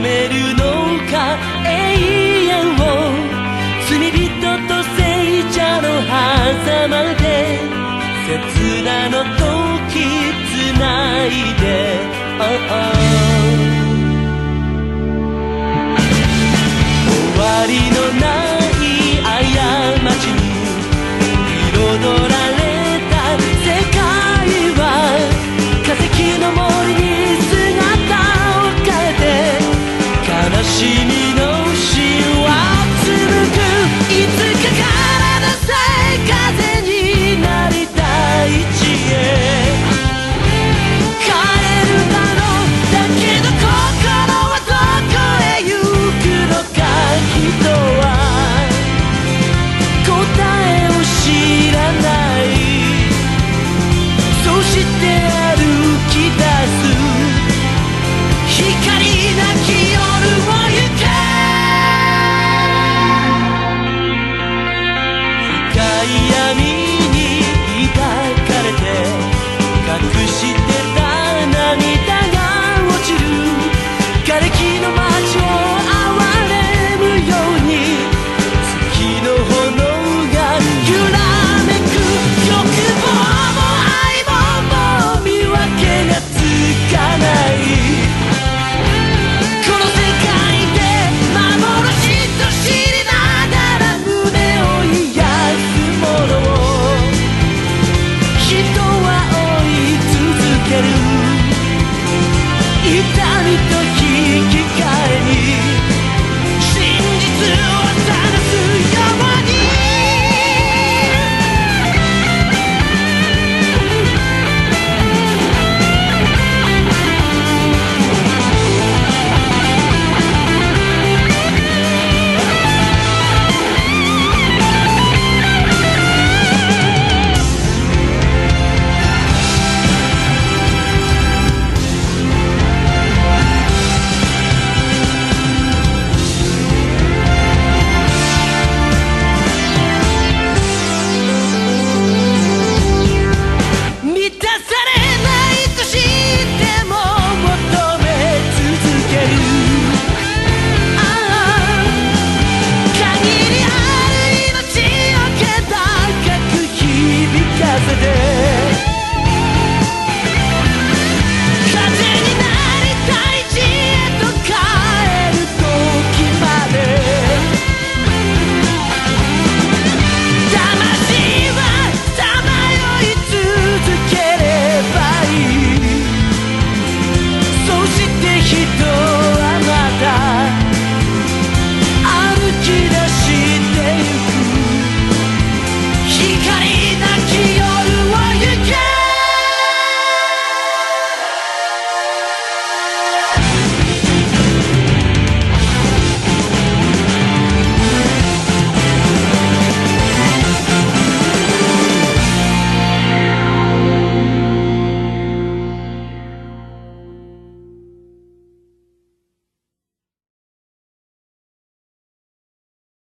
めるのか永遠を罪人と聖者の狭間で刹那の時つない人